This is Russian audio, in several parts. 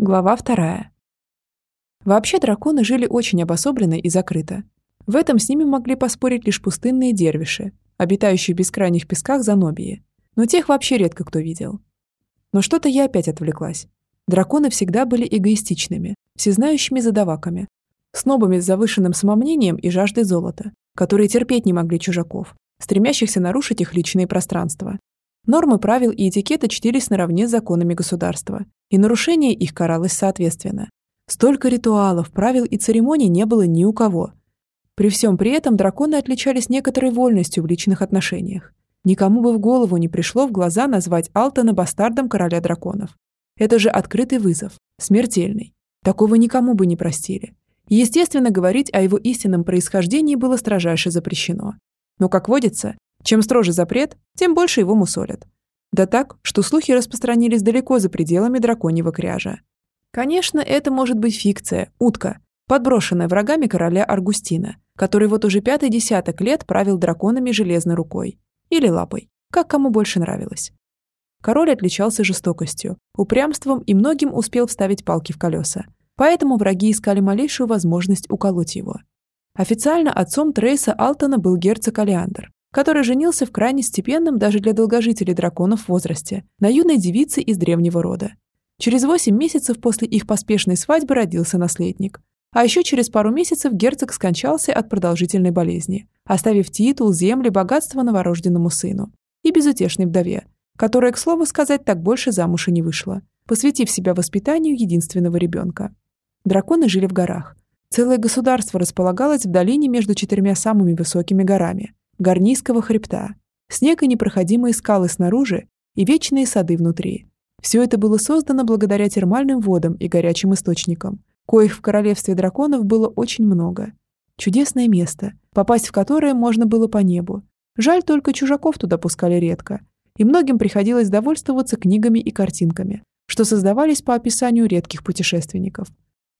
Глава вторая. Вообще драконы жили очень обособленно и закрыто. В этом с ними могли поспорить лишь пустынные дервиши, обитающие в бескрайних песках Занобии. Но тех вообще редко кто видел. Но что-то я опять отвлеклась. Драконы всегда были эгоистичными, всезнающими задаваками, снобами с завышенным самомнением и жаждой золота, которые терпеть не могли чужаков, стремящихся нарушить их личные пространства. Нормы правил и этикета чтились наравне с законами государства, и нарушение их каралось соответственно. Столько ритуалов, правил и церемоний не было ни у кого. При всем при этом драконы отличались некоторой вольностью в личных отношениях. Никому бы в голову не пришло в глаза назвать Алтона бастардом короля драконов. Это же открытый вызов, смертельный. Такого никому бы не простили. Естественно, говорить о его истинном происхождении было строжайше запрещено. Но, как водится, чем строже запрет, тем больше его мусолят. Да так, что слухи распространились далеко за пределами драконьего кряжа. Конечно, это может быть фикция, утка, подброшенная врагами короля Аргустина, который вот уже пятый десяток лет правил драконами железной рукой. Или лапой, как кому больше нравилось. Король отличался жестокостью, упрямством и многим успел вставить палки в колеса. Поэтому враги искали малейшую возможность уколоть его. Официально отцом Трейса Алтона был герцог Алиандр, который женился в крайне степенном даже для долгожителей драконов возрасте на юной девице из древнего рода. Через восемь месяцев после их поспешной свадьбы родился наследник. А еще через пару месяцев герцог скончался от продолжительной болезни, оставив титул, земли, богатство новорожденному сыну и безутешной вдове, которая, к слову сказать, так больше замуж и не вышла, посвятив себя воспитанию единственного ребенка. Драконы жили в горах. Целое государство располагалось в долине между четырьмя самыми высокими горами – Гарнийского хребта. Снег и непроходимые скалы снаружи и вечные сады внутри. Все это было создано благодаря термальным водам и горячим источникам, коих в королевстве драконов было очень много. Чудесное место, попасть в которое можно было по небу. Жаль только чужаков туда пускали редко, и многим приходилось довольствоваться книгами и картинками, что создавались по описанию редких путешественников.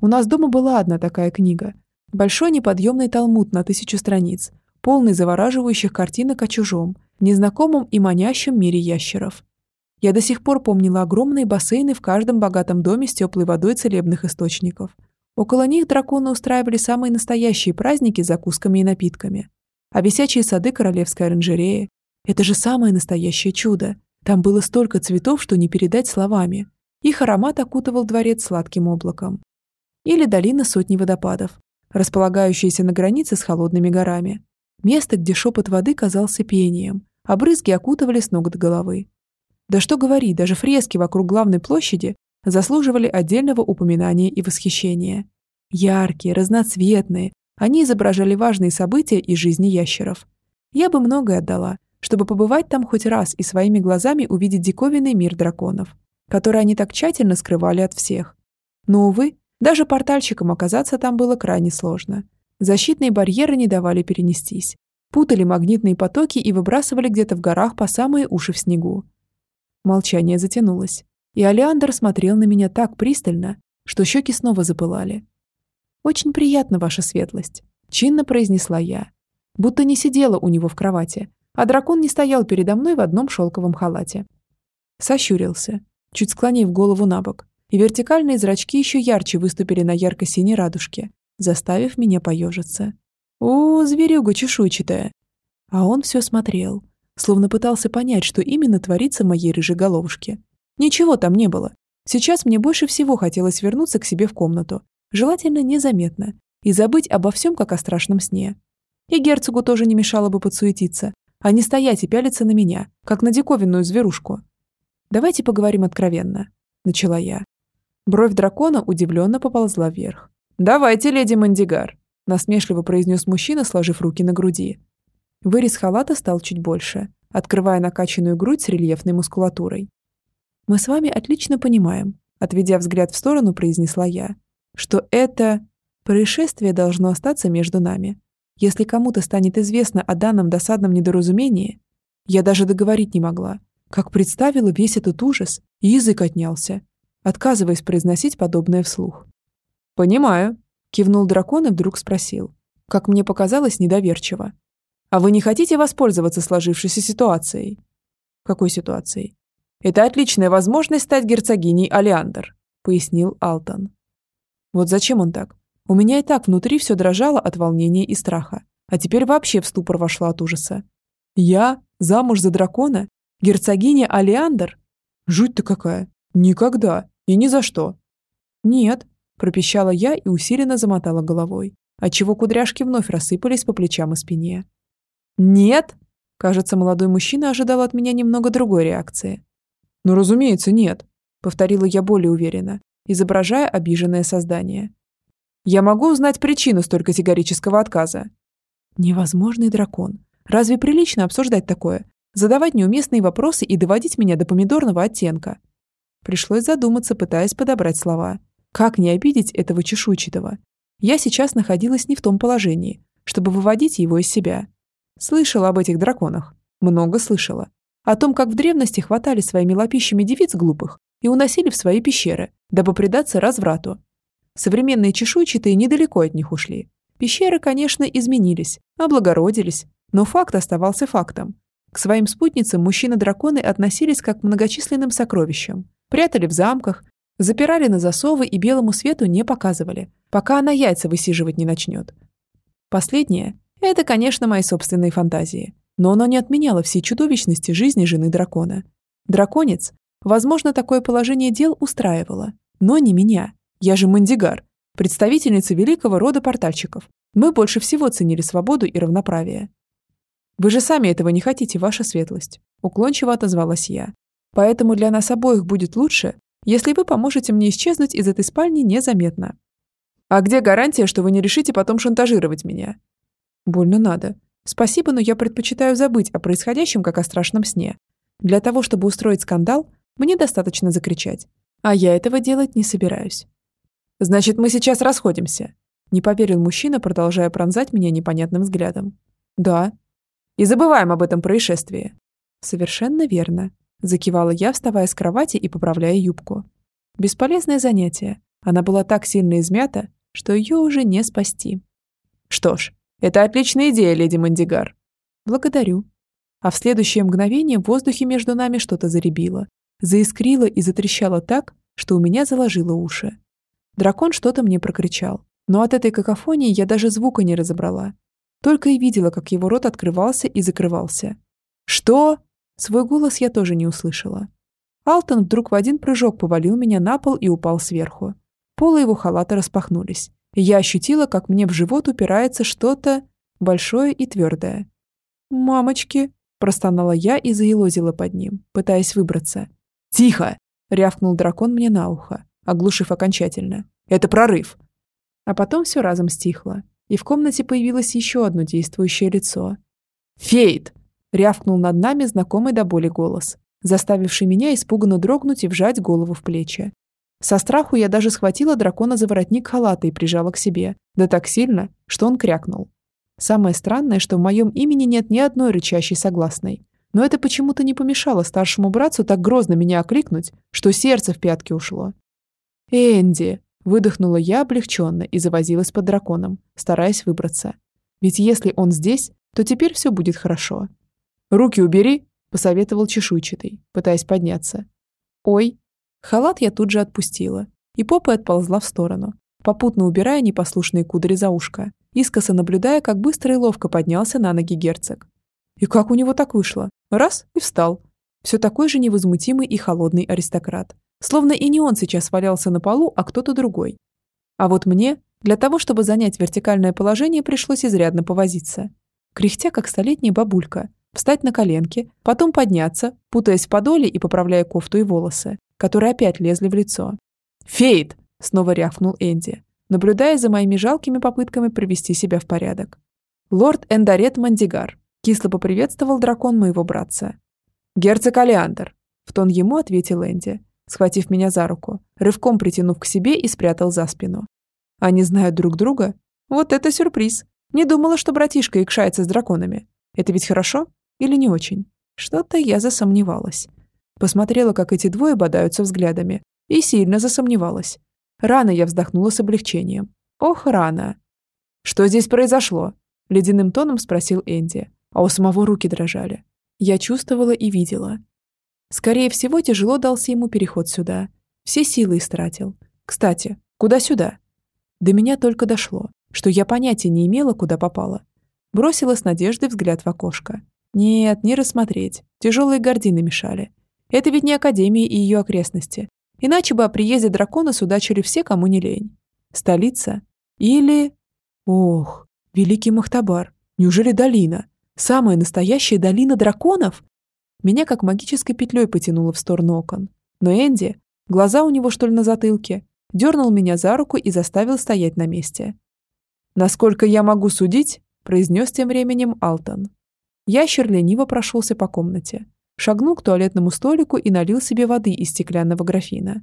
У нас дома была одна такая книга. Большой неподъемный талмуд на тысячу страниц, полный завораживающих картинок о чужом, незнакомом и манящем мире ящеров. Я до сих пор помнила огромные бассейны в каждом богатом доме с теплой водой целебных источников. Около них драконы устраивали самые настоящие праздники с закусками и напитками. А висячие сады королевской оранжереи, это же самое настоящее чудо. Там было столько цветов, что не передать словами. Их аромат окутывал дворец сладким облаком. Или долина сотни водопадов, располагающаяся на границе с холодными горами. Место, где шепот воды казался пением, а брызги окутывали с ног до головы. Да что говорить, даже фрески вокруг главной площади заслуживали отдельного упоминания и восхищения. Яркие, разноцветные, они изображали важные события из жизни ящеров. Я бы многое отдала, чтобы побывать там хоть раз и своими глазами увидеть диковинный мир драконов, который они так тщательно скрывали от всех. Но, увы, даже портальщикам оказаться там было крайне сложно. Защитные барьеры не давали перенестись. Путали магнитные потоки и выбрасывали где-то в горах по самые уши в снегу. Молчание затянулось, и Алиандр смотрел на меня так пристально, что щеки снова запылали. «Очень приятно, ваша светлость», — чинно произнесла я, будто не сидела у него в кровати, а дракон не стоял передо мной в одном шелковом халате. Сощурился, чуть склонив голову на бок, и вертикальные зрачки еще ярче выступили на ярко-синей радужке, заставив меня поежиться. «О, зверюга чешуйчатая!» А он все смотрел, словно пытался понять, что именно творится в моей рыжей головушке. Ничего там не было. Сейчас мне больше всего хотелось вернуться к себе в комнату, желательно незаметно, и забыть обо всем, как о страшном сне. И герцогу тоже не мешало бы подсуетиться, а не стоять и пялиться на меня, как на диковинную зверушку. «Давайте поговорим откровенно», — начала я. Бровь дракона удивленно поползла вверх. «Давайте, леди Мандигар», — насмешливо произнес мужчина, сложив руки на груди. Вырез халата стал чуть больше, открывая накачанную грудь с рельефной мускулатурой. «Мы с вами отлично понимаем», — отведя взгляд в сторону, произнесла я, «что это происшествие должно остаться между нами. Если кому-то станет известно о данном досадном недоразумении, я даже договорить не могла, как представила весь этот ужас, язык отнялся, отказываясь произносить подобное вслух. «Понимаю», — кивнул дракон и вдруг спросил, как мне показалось недоверчиво. «А вы не хотите воспользоваться сложившейся ситуацией?» «Какой ситуацией?» «Это отличная возможность стать герцогиней Алиандр», пояснил Алтон. Вот зачем он так? У меня и так внутри все дрожало от волнения и страха, а теперь вообще в ступор вошла от ужаса. Я? Замуж за дракона? Герцогиня Алиандр? Жуть-то какая! Никогда! И ни за что! Нет, пропищала я и усиленно замотала головой, отчего кудряшки вновь рассыпались по плечам и спине. «Нет!» Кажется, молодой мужчина ожидал от меня немного другой реакции. «Ну, разумеется, нет», — повторила я более уверенно, изображая обиженное создание. «Я могу узнать причину столь категорического отказа?» «Невозможный дракон. Разве прилично обсуждать такое? Задавать неуместные вопросы и доводить меня до помидорного оттенка?» Пришлось задуматься, пытаясь подобрать слова. Как не обидеть этого чешуйчатого? Я сейчас находилась не в том положении, чтобы выводить его из себя. Слышала об этих драконах. Много слышала. О том, как в древности хватали своими лапищами девиц глупых и уносили в свои пещеры, дабы предаться разврату. Современные чешуйчатые недалеко от них ушли. Пещеры, конечно, изменились, облагородились, но факт оставался фактом. К своим спутницам мужчины-драконы относились как к многочисленным сокровищам. Прятали в замках, запирали на засовы и белому свету не показывали, пока она яйца высиживать не начнет. Последнее это, конечно, мои собственные фантазии, но оно не отменяло всей чудовищности жизни жены дракона. Драконец, возможно, такое положение дел устраивало, но не меня. Я же Мандигар, представительница великого рода портальщиков. Мы больше всего ценили свободу и равноправие. «Вы же сами этого не хотите, ваша светлость», — уклончиво отозвалась я. «Поэтому для нас обоих будет лучше, если вы поможете мне исчезнуть из этой спальни незаметно». «А где гарантия, что вы не решите потом шантажировать меня?» Больно надо. Спасибо, но я предпочитаю забыть о происходящем, как о страшном сне. Для того, чтобы устроить скандал, мне достаточно закричать. А я этого делать не собираюсь. «Значит, мы сейчас расходимся», — не поверил мужчина, продолжая пронзать меня непонятным взглядом. «Да». «И забываем об этом происшествии». «Совершенно верно», — закивала я, вставая с кровати и поправляя юбку. Бесполезное занятие. Она была так сильно измята, что ее уже не спасти. Что ж, это отличная идея, леди Мандигар. Благодарю. А в следующее мгновение в воздухе между нами что-то заребило, заискрило и затрещало так, что у меня заложило уши. Дракон что-то мне прокричал, но от этой какофонии я даже звука не разобрала. Только и видела, как его рот открывался и закрывался. «Что?» Свой голос я тоже не услышала. Алтон вдруг в один прыжок повалил меня на пол и упал сверху. Полы его халата распахнулись я ощутила, как мне в живот упирается что-то большое и твердое. «Мамочки!» – простонала я и заелозила под ним, пытаясь выбраться. «Тихо!» – рявкнул дракон мне на ухо, оглушив окончательно. «Это прорыв!» А потом все разом стихло, и в комнате появилось еще одно действующее лицо. «Фейт!» – рявкнул над нами знакомый до боли голос, заставивший меня испуганно дрогнуть и вжать голову в плечи. Со страху я даже схватила дракона за воротник халата и прижала к себе, да так сильно, что он крякнул. Самое странное, что в моем имени нет ни одной рычащей согласной. Но это почему-то не помешало старшему братцу так грозно меня окликнуть, что сердце в пятки ушло. «Энди!» – выдохнула я облегченно и завозилась под драконом, стараясь выбраться. Ведь если он здесь, то теперь все будет хорошо. «Руки убери!» – посоветовал чешуйчатый, пытаясь подняться. «Ой!» Халат я тут же отпустила, и попой отползла в сторону, попутно убирая непослушные кудри за ушко, искоса наблюдая, как быстро и ловко поднялся на ноги герцог. И как у него так вышло? Раз – и встал. Все такой же невозмутимый и холодный аристократ. Словно и не он сейчас валялся на полу, а кто-то другой. А вот мне, для того, чтобы занять вертикальное положение, пришлось изрядно повозиться. Кряхтя, как столетняя бабулька, встать на коленки, потом подняться, путаясь в подоле и поправляя кофту и волосы, которые опять лезли в лицо. «Фейт!» — снова рявкнул Энди, наблюдая за моими жалкими попытками привести себя в порядок. «Лорд Эндарет Мандигар», — кисло поприветствовал дракон моего братца. «Герцог Алиандр», — в тон ему ответил Энди, схватив меня за руку, рывком притянув к себе и спрятал за спину. «Они знают друг друга? Вот это сюрприз! Не думала, что братишка икшается с драконами. Это ведь хорошо или не очень? Что-то я засомневалась. Посмотрела, как эти двое бодаются взглядами, и сильно засомневалась. Рано я вздохнула с облегчением. Ох, рано. «Что здесь произошло?» — ледяным тоном спросил Энди, а у самого руки дрожали. Я чувствовала и видела. Скорее всего, тяжело дался ему переход сюда. Все силы истратил. Кстати, куда сюда? До меня только дошло, что я понятия не имела, куда попала. Бросила с надеждой взгляд в окошко. Нет, не рассмотреть. Тяжелые гардины мешали. Это ведь не Академия и ее окрестности. Иначе бы о приезде дракона судачили все, кому не лень. Столица? Или... Ох, Великий Махтабар. Неужели долина? Самая настоящая долина драконов? Меня как магической петлей потянуло в сторону окон. Но Энди, глаза у него что ли на затылке, дернул меня за руку и заставил стоять на месте. «Насколько я могу судить», — произнес тем временем Алтон. Ящер лениво прошелся по комнате, шагнул к туалетному столику и налил себе воды из стеклянного графина.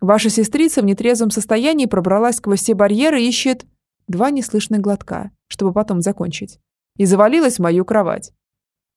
«Ваша сестрица в нетрезвом состоянии пробралась сквозь все барьеры и ищет...» Два неслышных глотка, чтобы потом закончить. И завалилась в мою кровать.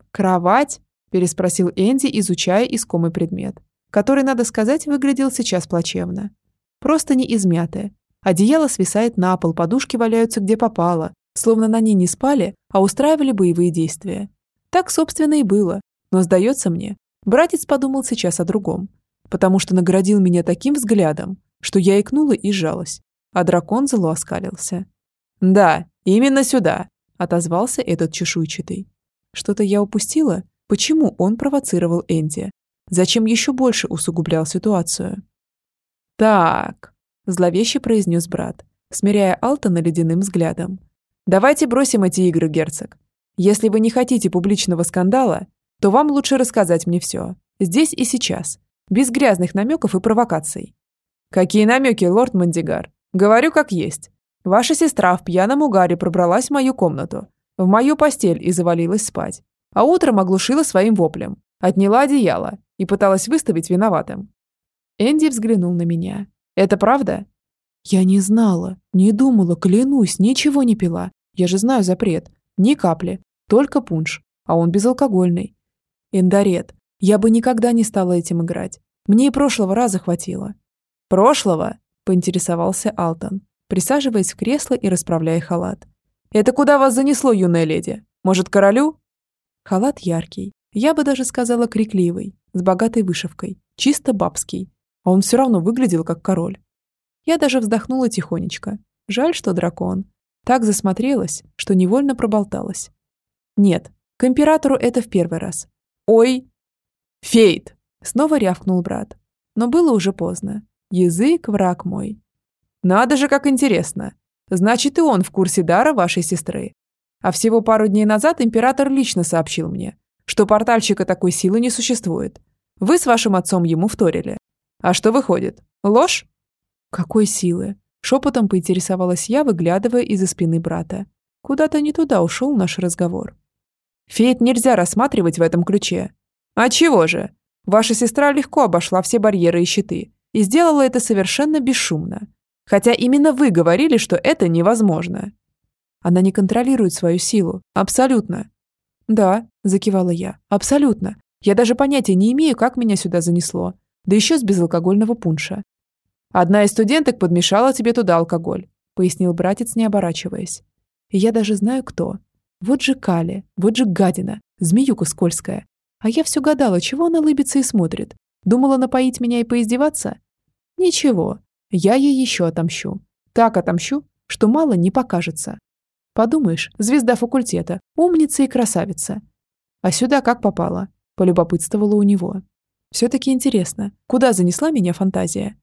«Кровать?» – переспросил Энди, изучая искомый предмет, который, надо сказать, выглядел сейчас плачевно. Просто не измятое. Одеяло свисает на пол, подушки валяются где попало, словно на ней не спали, а устраивали боевые действия. Так, собственно, и было. Но, сдается мне, братец подумал сейчас о другом, потому что наградил меня таким взглядом, что я икнула и сжалась, а дракон зло оскалился. «Да, именно сюда», — отозвался этот чешуйчатый. «Что-то я упустила? Почему он провоцировал Энди? Зачем еще больше усугублял ситуацию?» «Так», — зловеще произнес брат, смиряя Алтона ледяным взглядом. «Давайте бросим эти игры, герцог. Если вы не хотите публичного скандала, то вам лучше рассказать мне все. Здесь и сейчас. Без грязных намеков и провокаций». «Какие намеки, лорд Мандигар? Говорю, как есть. Ваша сестра в пьяном угаре пробралась в мою комнату, в мою постель и завалилась спать. А утром оглушила своим воплем, отняла одеяло и пыталась выставить виноватым. Энди взглянул на меня. «Это правда?» «Я не знала, не думала, клянусь, ничего не пила. Я же знаю запрет. Ни капли, только пунш, а он безалкогольный. Эндарет, я бы никогда не стала этим играть. Мне и прошлого раза хватило». «Прошлого?» – поинтересовался Алтон, присаживаясь в кресло и расправляя халат. «Это куда вас занесло, юная леди? Может, королю?» Халат яркий, я бы даже сказала крикливый, с богатой вышивкой, чисто бабский, а он все равно выглядел как король. Я даже вздохнула тихонечко. Жаль, что дракон. Так засмотрелась, что невольно проболталась. Нет, к императору это в первый раз. Ой! Фейт! Снова рявкнул брат. Но было уже поздно. Язык, враг мой. Надо же, как интересно. Значит, и он в курсе дара вашей сестры. А всего пару дней назад император лично сообщил мне, что портальщика такой силы не существует. Вы с вашим отцом ему вторили. А что выходит? Ложь? Какой силы? Шепотом поинтересовалась я, выглядывая из-за спины брата. Куда-то не туда ушел наш разговор. Фейт нельзя рассматривать в этом ключе. А чего же? Ваша сестра легко обошла все барьеры и щиты и сделала это совершенно бесшумно. Хотя именно вы говорили, что это невозможно. Она не контролирует свою силу. Абсолютно. Да, закивала я. Абсолютно. Я даже понятия не имею, как меня сюда занесло да еще с безалкогольного пунша. «Одна из студенток подмешала тебе туда алкоголь», пояснил братец, не оборачиваясь. И я даже знаю, кто. Вот же Кали, вот же гадина, змеюка скользкая. А я все гадала, чего она лыбится и смотрит. Думала напоить меня и поиздеваться? Ничего, я ей еще отомщу. Так отомщу, что мало не покажется. Подумаешь, звезда факультета, умница и красавица. А сюда как попала? Полюбопытствовала у него. Все-таки интересно, куда занесла меня фантазия?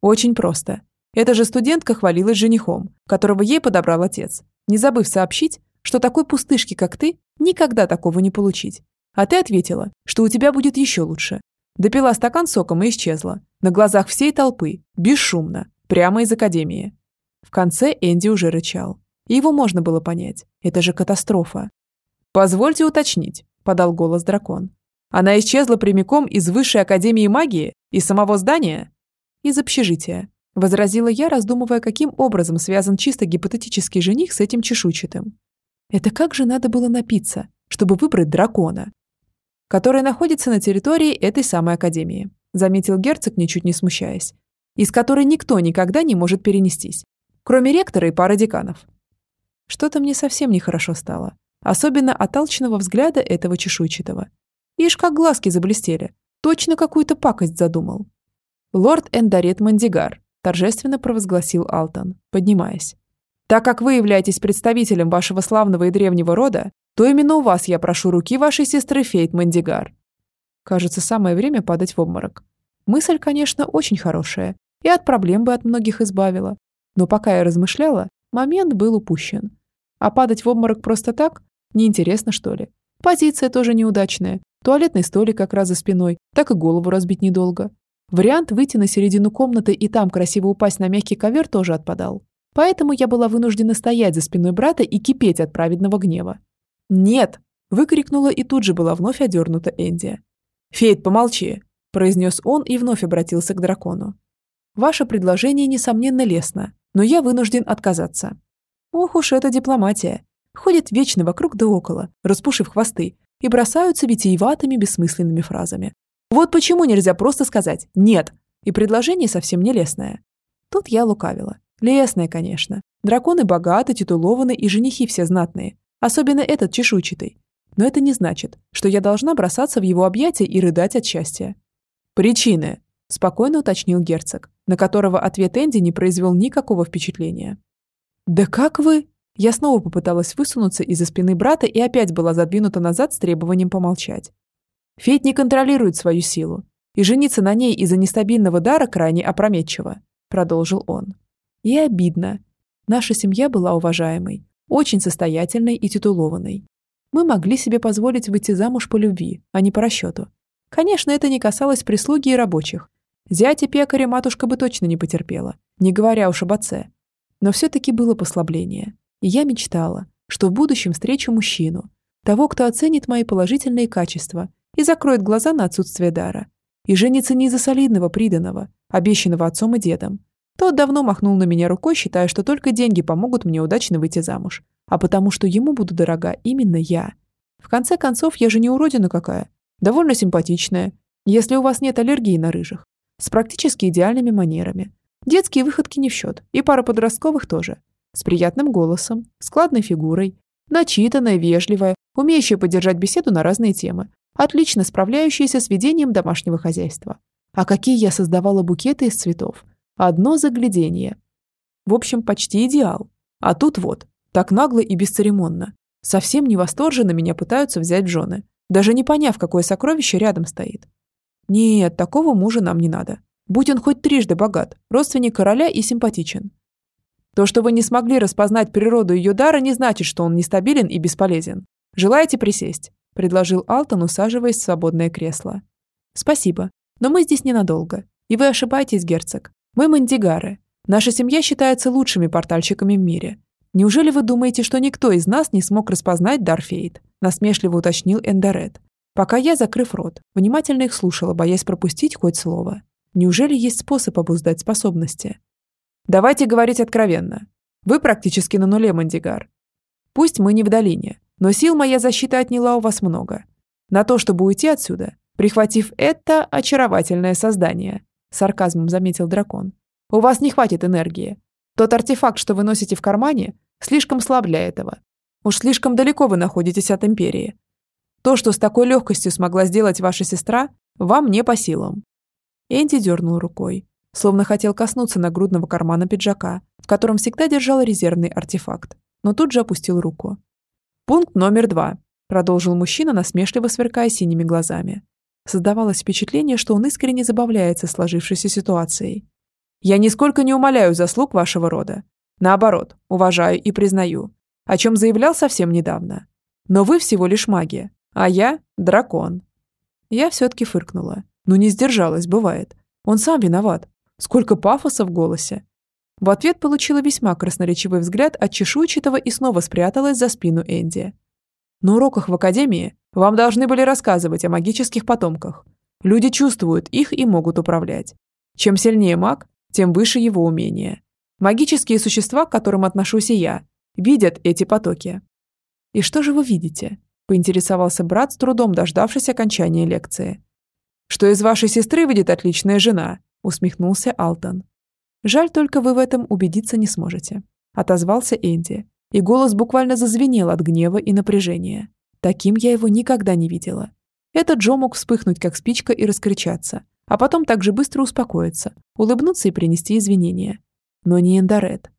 Очень просто. Эта же студентка хвалилась женихом, которого ей подобрал отец, не забыв сообщить, что такой пустышки, как ты, никогда такого не получить. А ты ответила, что у тебя будет еще лучше. Допила стакан соком и исчезла. На глазах всей толпы, бесшумно, прямо из академии. В конце Энди уже рычал. И его можно было понять. Это же катастрофа. «Позвольте уточнить», – подал голос дракон. Она исчезла прямиком из Высшей Академии Магии? Из самого здания? Из общежития. Возразила я, раздумывая, каким образом связан чисто гипотетический жених с этим чешуйчатым. Это как же надо было напиться, чтобы выбрать дракона? Который находится на территории этой самой Академии, заметил герцог, ничуть не смущаясь, из которой никто никогда не может перенестись, кроме ректора и пары деканов. Что-то мне совсем нехорошо стало, особенно от алчного взгляда этого чешуйчатого, Ишь, как глазки заблестели. Точно какую-то пакость задумал. Лорд Эндарет Мандигар, торжественно провозгласил Алтон, поднимаясь. Так как вы являетесь представителем вашего славного и древнего рода, то именно у вас я прошу руки вашей сестры Фейт Мандигар. Кажется, самое время падать в обморок. Мысль, конечно, очень хорошая, и от проблем бы от многих избавила. Но пока я размышляла, момент был упущен. А падать в обморок просто так? Неинтересно, что ли? Позиция тоже неудачная. Туалетный столик как раз за спиной, так и голову разбить недолго. Вариант выйти на середину комнаты и там красиво упасть на мягкий ковер тоже отпадал. Поэтому я была вынуждена стоять за спиной брата и кипеть от праведного гнева. «Нет!» – выкрикнула и тут же была вновь одернута Энди. «Фейт, помолчи!» – произнес он и вновь обратился к дракону. «Ваше предложение, несомненно, лестно, но я вынужден отказаться». Ох уж эта дипломатия. Ходят вечно вокруг да около, распушив хвосты, и бросаются витиеватыми бессмысленными фразами. Вот почему нельзя просто сказать «нет», и предложение совсем не лестное. Тут я лукавила. Лесное, конечно. Драконы богаты, титулованы и женихи все знатные. Особенно этот чешуйчатый. Но это не значит, что я должна бросаться в его объятия и рыдать от счастья. «Причины», – спокойно уточнил герцог, на которого ответ Энди не произвел никакого впечатления. «Да как вы?» Я снова попыталась высунуться из-за спины брата и опять была задвинута назад с требованием помолчать. Фейт не контролирует свою силу, и жениться на ней из-за нестабильного дара крайне опрометчиво, продолжил он. И обидно. Наша семья была уважаемой, очень состоятельной и титулованной. Мы могли себе позволить выйти замуж по любви, а не по расчету. Конечно, это не касалось прислуги и рабочих. Зятя пекаря матушка бы точно не потерпела, не говоря уж об отце. Но все-таки было послабление. И я мечтала, что в будущем встречу мужчину, того, кто оценит мои положительные качества и закроет глаза на отсутствие дара. И женится не из-за солидного приданого, обещанного отцом и дедом, тот давно махнул на меня рукой, считая, что только деньги помогут мне удачно выйти замуж. А потому что ему буду дорога именно я. В конце концов, я же не уродина какая. Довольно симпатичная, если у вас нет аллергии на рыжих. С практически идеальными манерами. Детские выходки не в счет, и пара подростковых тоже. С приятным голосом, складной фигурой, начитанная, вежливая, умеющая поддержать беседу на разные темы, отлично справляющаяся с ведением домашнего хозяйства. А какие я создавала букеты из цветов – Одно заглядение. В общем, почти идеал. А тут вот, так нагло и бесцеремонно. Совсем не восторженно меня пытаются взять жены, даже не поняв, какое сокровище рядом стоит. Нет, такого мужа нам не надо. Будь он хоть трижды богат, родственник короля и симпатичен. То, что вы не смогли распознать природу ее дара, не значит, что он нестабилен и бесполезен. Желаете присесть?» – предложил Алтон, усаживаясь в свободное кресло. «Спасибо, но мы здесь ненадолго. И вы ошибаетесь, герцог. Мы мандигары. Наша семья считается лучшими портальщиками в мире. Неужели вы думаете, что никто из нас не смог распознать Дарфейд? Насмешливо уточнил Эндорет. Пока я, закрыв рот, внимательно их слушала, боясь пропустить хоть слово. Неужели есть способ обуздать способности? Давайте говорить откровенно. Вы практически на нуле, Мандигар. Пусть мы не в долине, но сил моя защита отняла у вас много. На то, чтобы уйти отсюда, прихватив это очаровательное создание, сарказмом заметил дракон. У вас не хватит энергии. Тот артефакт, что вы носите в кармане, слишком слаб для этого. Уж слишком далеко вы находитесь от Империи. То, что с такой легкостью смогла сделать ваша сестра, вам не по силам». Энди дернул рукой, словно хотел коснуться нагрудного кармана пиджака, в котором всегда держал резервный артефакт, но тут же опустил руку. «Пункт номер два», — продолжил мужчина, насмешливо сверкая синими глазами. Создавалось впечатление, что он искренне забавляется сложившейся ситуацией. «Я нисколько не умоляю заслуг вашего рода. Наоборот, уважаю и признаю, о чем заявлял совсем недавно. Но вы всего лишь магия, а я – дракон». Я все-таки фыркнула. Ну не сдержалась, бывает. Он сам виноват. Сколько пафоса в голосе. В ответ получила весьма красноречивый взгляд от чешуйчатого и снова спряталась за спину Энди. На уроках в академии вам должны были рассказывать о магических потомках. Люди чувствуют их и могут управлять. Чем сильнее маг, тем выше его умение. Магические существа, к которым отношусь и я, видят эти потоки. «И что же вы видите?» – поинтересовался брат, с трудом дождавшись окончания лекции. «Что из вашей сестры выйдет отличная жена», – усмехнулся Алтон. «Жаль, только вы в этом убедиться не сможете», – отозвался Энди, и голос буквально зазвенел от гнева и напряжения. Таким я его никогда не видела. Этот Джо мог вспыхнуть, как спичка, и раскричаться. а потом так же быстро успокоиться, улыбнуться и принести извинения. Но не Эндарет.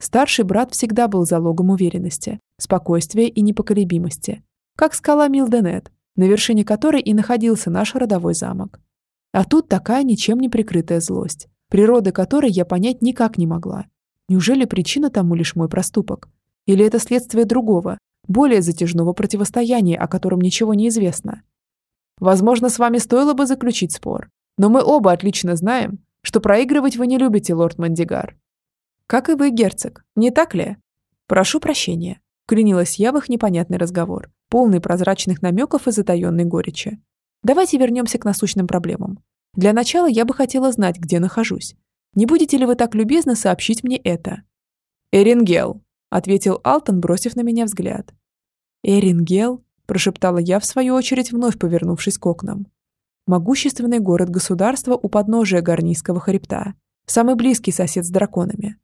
Старший брат всегда был залогом уверенности, спокойствия и непоколебимости, как скала Милденет, на вершине которой и находился наш родовой замок. А тут такая ничем не прикрытая злость, природы которой я понять никак не могла. Неужели причина тому лишь мой проступок? Или это следствие другого, более затяжного противостояния, о котором ничего не известно? Возможно, с вами стоило бы заключить спор, но мы оба отлично знаем, что проигрывать вы не любите, лорд Мандигар. Как и вы, герцог, не так ли? Прошу прощения. Клянилась я в их непонятный разговор, полный прозрачных намеков и затаенной горечи. Давайте вернемся к насущным проблемам. Для начала я бы хотела знать, где нахожусь. Не будете ли вы так любезно сообщить мне это? Эрингел, ответил Алтон, бросив на меня взгляд. Эрингел, прошептала я в свою очередь, вновь повернувшись к окнам. Могущественный город-государства у подножия Гарнийского хребта, самый близкий сосед с драконами.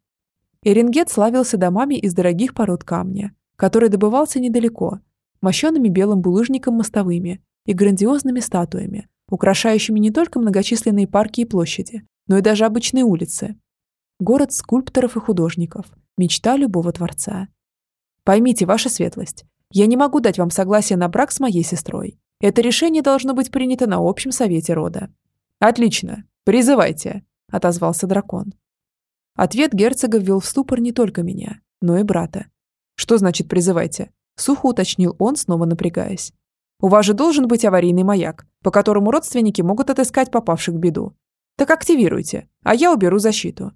Эрингет славился домами из дорогих пород камня, который добывался недалеко, мощенными белым булыжником мостовыми и грандиозными статуями, украшающими не только многочисленные парки и площади, но и даже обычные улицы. Город скульпторов и художников, мечта любого творца. Поймите, ваша светлость, я не могу дать вам согласие на брак с моей сестрой. Это решение должно быть принято на общем совете рода. Отлично, призывайте, отозвался дракон. Ответ герцога ввел в ступор не только меня, но и брата. «Что значит призывайте?» – сухо уточнил он, снова напрягаясь. «У вас же должен быть аварийный маяк, по которому родственники могут отыскать попавших в беду. Так активируйте, а я уберу защиту».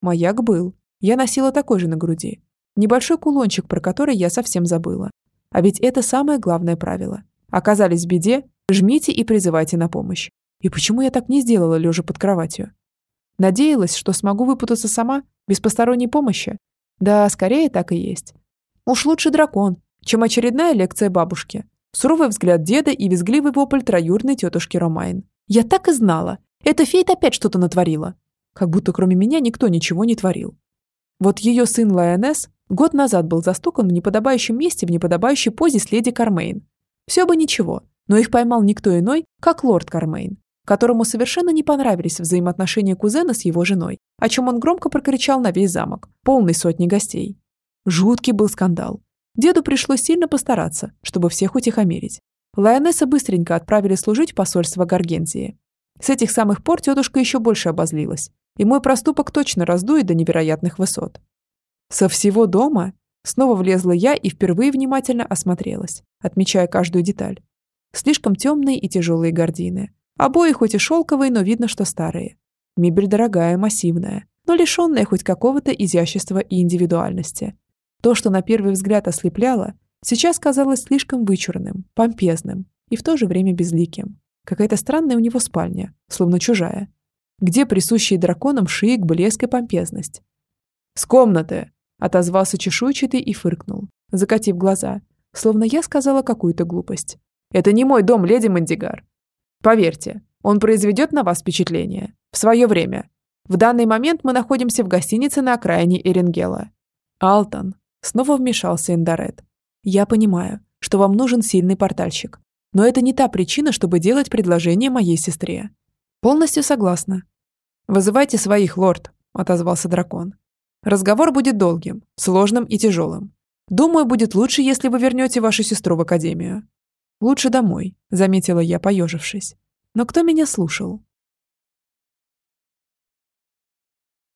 Маяк был. Я носила такой же на груди. Небольшой кулончик, про который я совсем забыла. А ведь это самое главное правило. Оказались в беде, жмите и призывайте на помощь. И почему я так не сделала, лежа под кроватью? Надеялась, что смогу выпутаться сама, без посторонней помощи. Да, скорее так и есть. Уж лучше дракон, чем очередная лекция бабушки. Суровый взгляд деда и визгливый вопль троюрной тетушки Ромайн. Я так и знала. Эта фейт опять что-то натворила. Как будто кроме меня никто ничего не творил. Вот ее сын Лайонес год назад был застукан в неподобающем месте в неподобающей позе с леди Кармейн. Все бы ничего, но их поймал никто иной, как лорд Кармейн, которому совершенно не понравились взаимоотношения кузена с его женой, о чем он громко прокричал на весь замок, полный сотни гостей. Жуткий был скандал. Деду пришлось сильно постараться, чтобы всех утихомирить. Лайонесса быстренько отправили служить в посольство Гаргензии. С этих самых пор тетушка еще больше обозлилась, и мой проступок точно раздует до невероятных высот. Со всего дома снова влезла я и впервые внимательно осмотрелась, отмечая каждую деталь. Слишком темные и тяжелые гардины, Обои хоть и шелковые, но видно, что старые. Мебель дорогая, массивная, но лишенная хоть какого-то изящества и индивидуальности. То, что на первый взгляд ослепляло, сейчас казалось слишком вычурным, помпезным и в то же время безликим. Какая-то странная у него спальня, словно чужая. Где присущие драконам шиик, блеск и помпезность? «С комнаты!» — отозвался чешуйчатый и фыркнул, закатив глаза, словно я сказала какую-то глупость. «Это не мой дом, леди Мандигар. Поверьте, он произведет на вас впечатление. В свое время. В данный момент мы находимся в гостинице на окраине Эренгела. Алтон. Снова вмешался Эндарет. Я понимаю, что вам нужен сильный портальщик. Но это не та причина, чтобы делать предложение моей сестре. Полностью согласна. Вызывайте своих, лорд, отозвался дракон. Разговор будет долгим, сложным и тяжелым. Думаю, будет лучше, если вы вернете вашу сестру в академию. «Лучше домой», — заметила я, поежившись. Но кто меня слушал?